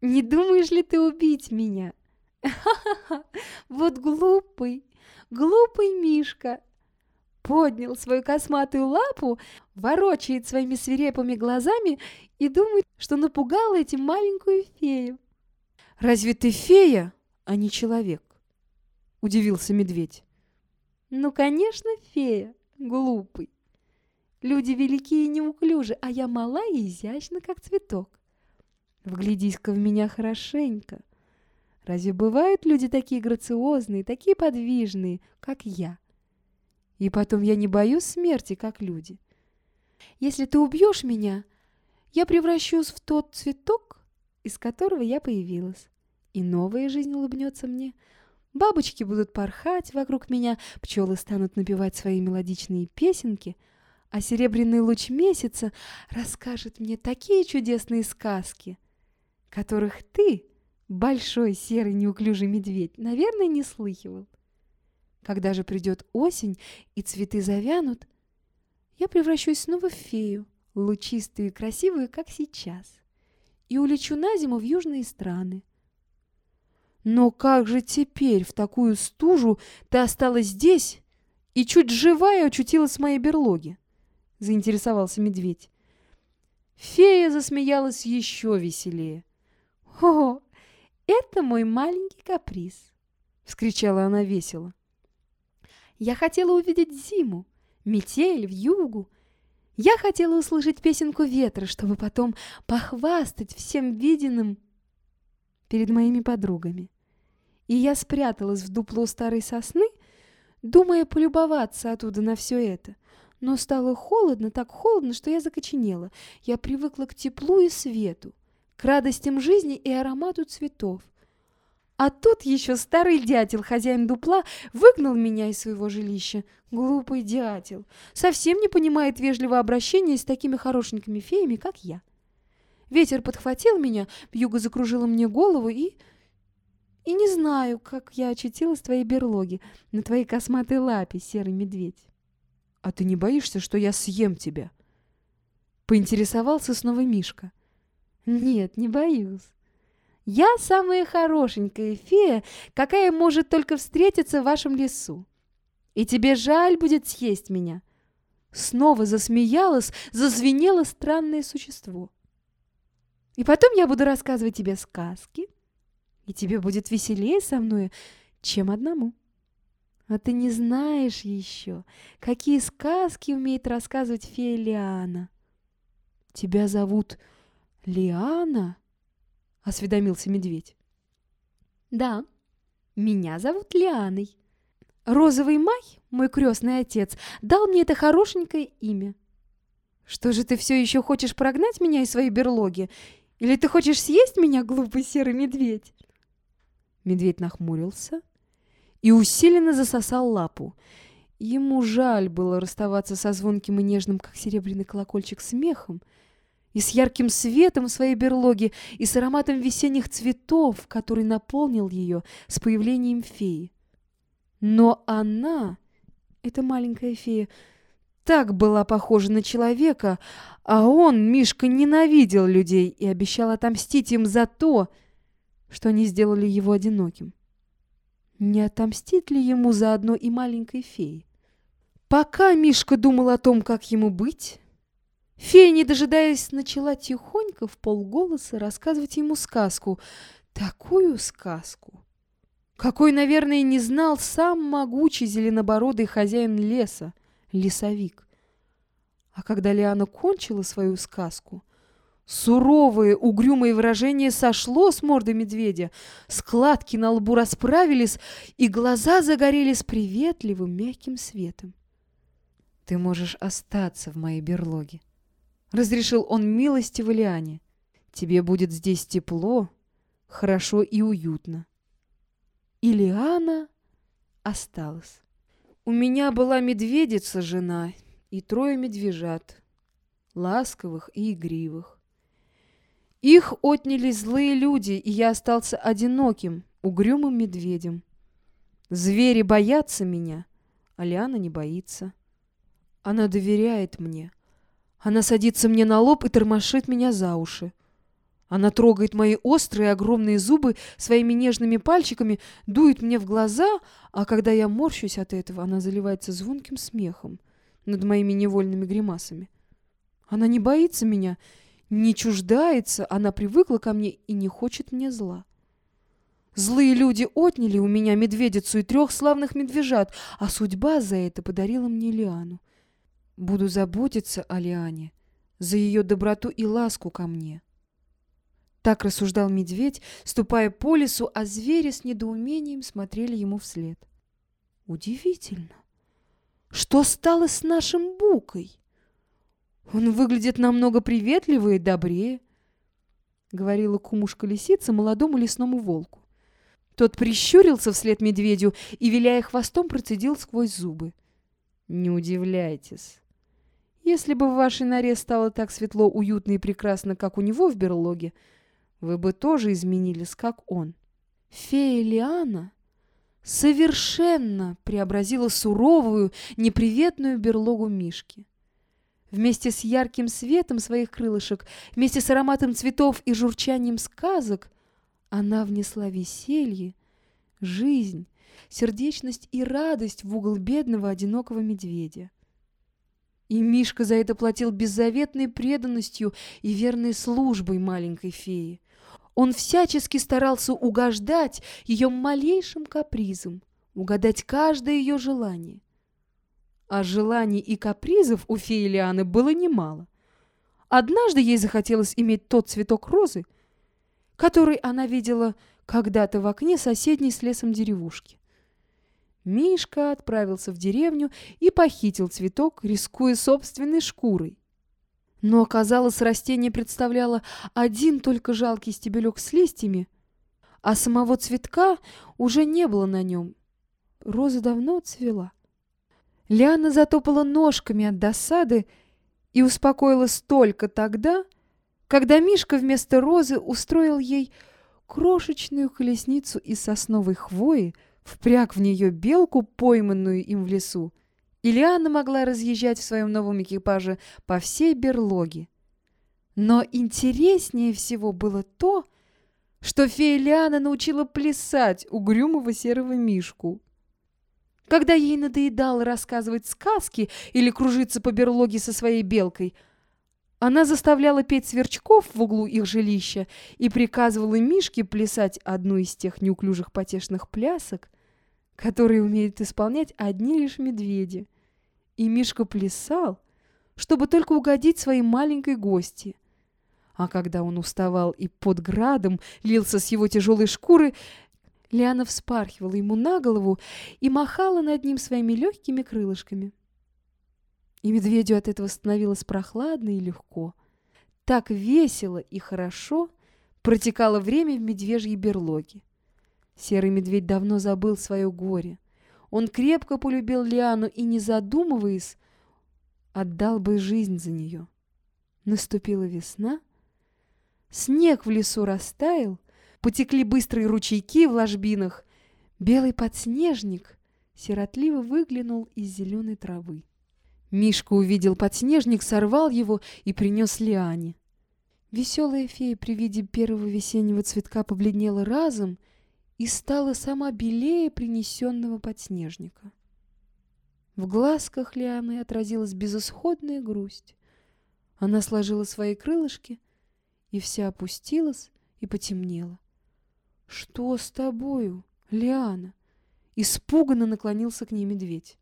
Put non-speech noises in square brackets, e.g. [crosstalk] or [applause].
Не думаешь ли ты убить меня? Ха-ха-ха, [laughs] вот глупый, глупый Мишка. Поднял свою косматую лапу, ворочает своими свирепыми глазами и думает, что напугал этим маленькую фею. «Разве ты фея, а не человек?» — удивился медведь. «Ну, конечно, фея, глупый. Люди великие и неуклюжи, а я мала и изящна, как цветок. Вглядись-ка в меня хорошенько. Разве бывают люди такие грациозные, такие подвижные, как я? И потом я не боюсь смерти, как люди. Если ты убьешь меня, я превращусь в тот цветок, из которого я появилась. И новая жизнь улыбнется мне. Бабочки будут порхать вокруг меня, пчелы станут напевать свои мелодичные песенки, а серебряный луч месяца расскажет мне такие чудесные сказки, которых ты, большой серый неуклюжий медведь, наверное, не слыхивал. Когда же придет осень и цветы завянут, я превращусь снова в фею, лучистую и красивую, как сейчас, и улечу на зиму в южные страны. Но как же теперь в такую стужу ты осталась здесь и чуть живая очутилась в моей берлоге? Заинтересовался медведь. Фея засмеялась еще веселее. «О, это мой маленький каприз!» — вскричала она весело. «Я хотела увидеть зиму, метель, вьюгу. Я хотела услышать песенку ветра, чтобы потом похвастать всем виденным перед моими подругами. И я спряталась в дупло старой сосны, думая полюбоваться оттуда на все это. Но стало холодно, так холодно, что я закоченела. Я привыкла к теплу и свету, к радостям жизни и аромату цветов. А тут еще старый дятел, хозяин дупла, выгнал меня из своего жилища. Глупый дятел. Совсем не понимает вежливого обращения с такими хорошенькими феями, как я. Ветер подхватил меня, вьюга закружила мне голову и... И не знаю, как я очутилась в твоей берлоге, на твоей косматой лапе, серый медведь. А ты не боишься, что я съем тебя? Поинтересовался снова Мишка. Нет, не боюсь. Я самая хорошенькая фея, какая может только встретиться в вашем лесу. И тебе жаль будет съесть меня. Снова засмеялась, зазвенело странное существо. И потом я буду рассказывать тебе сказки, и тебе будет веселее со мной, чем одному. А ты не знаешь еще, какие сказки умеет рассказывать фея Лиана. Тебя зовут Лиана? Осведомился медведь. Да, меня зовут Лианой. Розовый май, мой крестный отец, дал мне это хорошенькое имя. Что же ты все еще хочешь прогнать меня из своей берлоги или ты хочешь съесть меня, глупый серый медведь?» Медведь нахмурился и усиленно засосал лапу. Ему жаль было расставаться со звонким и нежным, как серебряный колокольчик, смехом, и с ярким светом в своей берлоге, и с ароматом весенних цветов, который наполнил ее с появлением феи. Но она, эта маленькая фея, так была похожа на человека, а он, Мишка, ненавидел людей и обещал отомстить им за то, что они сделали его одиноким. Не отомстит ли ему заодно и маленькой феи? Пока Мишка думал о том, как ему быть, фея, не дожидаясь, начала тихонько в полголоса рассказывать ему сказку. Такую сказку, какой, наверное, не знал сам могучий зеленобородый хозяин леса — лесовик. А когда Лиана кончила свою сказку, суровое, угрюмое выражение сошло с морды медведя, складки на лбу расправились, и глаза загорелись приветливым мягким светом. «Ты можешь остаться в моей берлоге», — разрешил он милостиво Лиане. «Тебе будет здесь тепло, хорошо и уютно». И Лиана осталась. У меня была медведица-жена и трое медвежат, ласковых и игривых. Их отняли злые люди, и я остался одиноким, угрюмым медведем. Звери боятся меня, а Лиана не боится. Она доверяет мне. Она садится мне на лоб и тормошит меня за уши. Она трогает мои острые огромные зубы своими нежными пальчиками, дует мне в глаза, а когда я морщусь от этого, она заливается звонким смехом над моими невольными гримасами. Она не боится меня, не чуждается, она привыкла ко мне и не хочет мне зла. Злые люди отняли у меня медведицу и трех славных медвежат, а судьба за это подарила мне Лиану. Буду заботиться о Лиане, за ее доброту и ласку ко мне. Так рассуждал медведь, ступая по лесу, а звери с недоумением смотрели ему вслед. Удивительно. Что стало с нашим Букой? Он выглядит намного приветливее и добрее, — говорила кумушка-лисица молодому лесному волку. Тот прищурился вслед медведю и, виляя хвостом, процедил сквозь зубы. «Не удивляйтесь. Если бы в вашей норе стало так светло, уютно и прекрасно, как у него в берлоге, вы бы тоже изменились, как он. Фея Лиана совершенно преобразила суровую, неприветную берлогу Мишки. Вместе с ярким светом своих крылышек, вместе с ароматом цветов и журчанием сказок она внесла веселье, жизнь, сердечность и радость в угол бедного одинокого медведя. И Мишка за это платил беззаветной преданностью и верной службой маленькой феи. Он всячески старался угождать ее малейшим капризам, угадать каждое ее желание. А желаний и капризов у феи Лианы было немало. Однажды ей захотелось иметь тот цветок розы, который она видела когда-то в окне соседней с лесом деревушки. Мишка отправился в деревню и похитил цветок, рискуя собственной шкурой. Но оказалось, растение представляло один только жалкий стебелек с листьями, а самого цветка уже не было на нем. Роза давно цвела. Лиана затопала ножками от досады и успокоилась только тогда, когда Мишка вместо розы устроил ей крошечную колесницу из сосновой хвои, впряг в нее белку, пойманную им в лесу, и Лиана могла разъезжать в своем новом экипаже по всей берлоге. Но интереснее всего было то, что фея Лиана научила плясать угрюмого серого мишку. Когда ей надоедало рассказывать сказки или кружиться по берлоге со своей белкой, она заставляла петь сверчков в углу их жилища и приказывала Мишке плясать одну из тех неуклюжих потешных плясок, которые умеют исполнять одни лишь медведи. И Мишка плясал, чтобы только угодить своей маленькой гости. А когда он уставал и под градом лился с его тяжелой шкуры, Лиана вспархивала ему на голову и махала над ним своими легкими крылышками. И медведю от этого становилось прохладно и легко. Так весело и хорошо протекало время в медвежьей берлоге. Серый медведь давно забыл свое горе. Он крепко полюбил Лиану и, не задумываясь, отдал бы жизнь за нее. Наступила весна, снег в лесу растаял, потекли быстрые ручейки в ложбинах. Белый подснежник сиротливо выглянул из зеленой травы. Мишка увидел подснежник, сорвал его и принес Лиане. Веселая фея при виде первого весеннего цветка побледнела разом и стала сама белее принесенного подснежника. В глазках Лианы отразилась безысходная грусть. Она сложила свои крылышки и вся опустилась и потемнела. «Что с тобою, Лиана?» Испуганно наклонился к ней медведь.